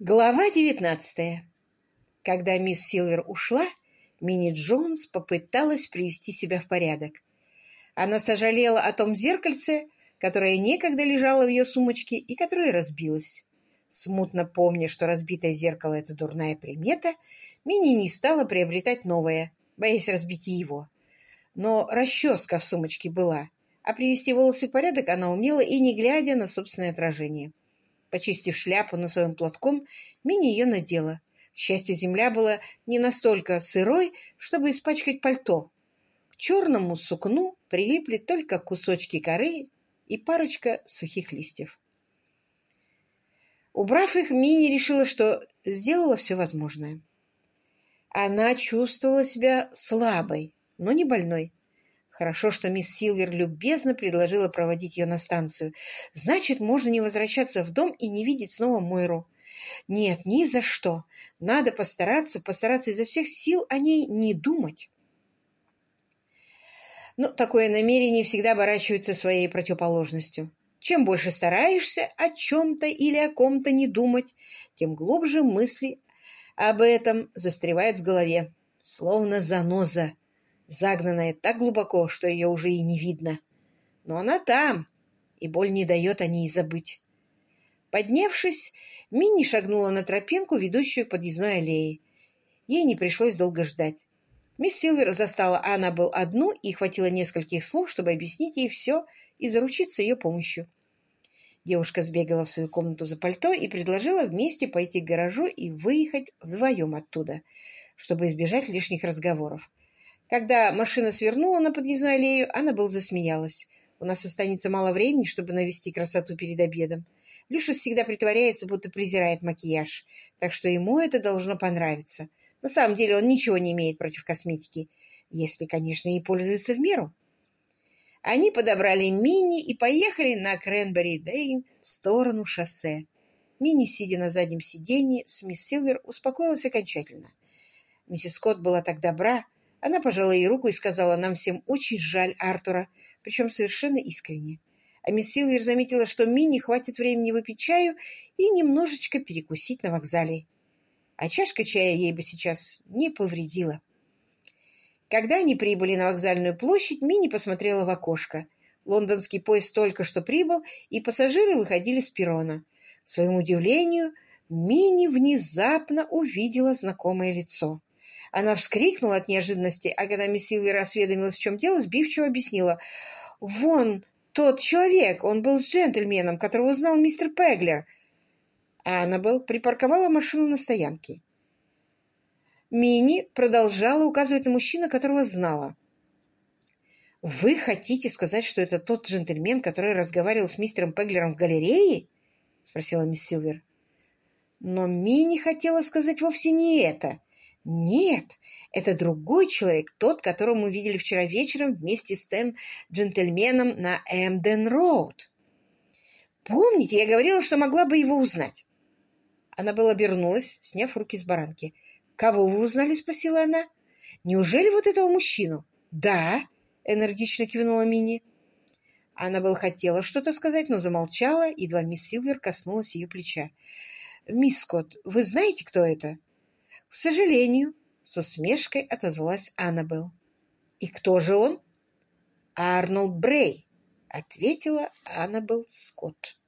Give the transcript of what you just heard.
Глава девятнадцатая. Когда мисс Силвер ушла, Мини Джонс попыталась привести себя в порядок. Она сожалела о том зеркальце, которое некогда лежало в ее сумочке и которое разбилось. Смутно помня, что разбитое зеркало — это дурная примета, Мини не стала приобретать новое, боясь разбить его. Но расческа в сумочке была, а привести волосы в порядок она умела и не глядя на собственное отражение. Почистив шляпу носовым платком, Мини ее надела. К счастью, земля была не настолько сырой, чтобы испачкать пальто. К черному сукну прилипли только кусочки коры и парочка сухих листьев. Убрав их, Мини решила, что сделала все возможное. Она чувствовала себя слабой, но не больной. Хорошо, что мисс Силвер любезно предложила проводить ее на станцию. Значит, можно не возвращаться в дом и не видеть снова Мойру. Нет, ни за что. Надо постараться, постараться изо всех сил о ней не думать. Но такое намерение всегда оборачивается своей противоположностью. Чем больше стараешься о чем-то или о ком-то не думать, тем глубже мысли об этом застревают в голове, словно заноза загнанная так глубоко, что ее уже и не видно. Но она там, и боль не дает о ней забыть. Поднявшись, Минни шагнула на тропинку, ведущую к подъездной аллее. Ей не пришлось долго ждать. Мисс Силвер застала Аннабелл одну и хватило нескольких слов, чтобы объяснить ей все и заручиться ее помощью. Девушка сбегала в свою комнату за пальто и предложила вместе пойти к гаражу и выехать вдвоем оттуда, чтобы избежать лишних разговоров. Когда машина свернула на подъездную аллею, Аннабелл засмеялась. «У нас останется мало времени, чтобы навести красоту перед обедом. Люшус всегда притворяется, будто презирает макияж, так что ему это должно понравиться. На самом деле он ничего не имеет против косметики, если, конечно, ей пользуется в меру». Они подобрали Мини и поехали на Кренбери-Дейн в сторону шоссе. Мини, сидя на заднем сиденье, с мисс Силвер успокоилась окончательно. Миссис Скотт была так добра, она пожала ей руку и сказала, нам всем очень жаль Артура, причем совершенно искренне. А мисс Силвер заметила, что Минни хватит времени выпить чаю и немножечко перекусить на вокзале. А чашка чая ей бы сейчас не повредила. Когда они прибыли на вокзальную площадь, Минни посмотрела в окошко. Лондонский поезд только что прибыл, и пассажиры выходили с перрона. К своему удивлению, Минни внезапно увидела знакомое лицо. Она вскрикнула от неожиданности, а когда мисс Силвер осведомилась, в чем дело, сбивчиво объяснила. «Вон тот человек, он был джентльменом, которого знал мистер Пеглер». А Аннабелл припарковала машину на стоянке. Мини продолжала указывать на мужчину, которого знала. «Вы хотите сказать, что это тот джентльмен, который разговаривал с мистером Пеглером в галерее?» — спросила мисс Силвер. Но Мини хотела сказать вовсе не это. Нет, это другой человек, тот, которого мы видели вчера вечером вместе с тем джентльменом на Эмден-Роуд. Помните, я говорила, что могла бы его узнать? Она была обернулась, сняв руки с баранки. «Кого вы узнали?» — спросила она. «Неужели вот этого мужчину?» «Да», — энергично кивнула Мини. Она была хотела что-то сказать, но замолчала, едва мисс Силвер коснулась ее плеча. «Мисс Скотт, вы знаете, кто это?» — К сожалению, — с усмешкой отозвалась Аннабелл. — И кто же он? — Арнольд Брей, — ответила Аннабелл Скотт.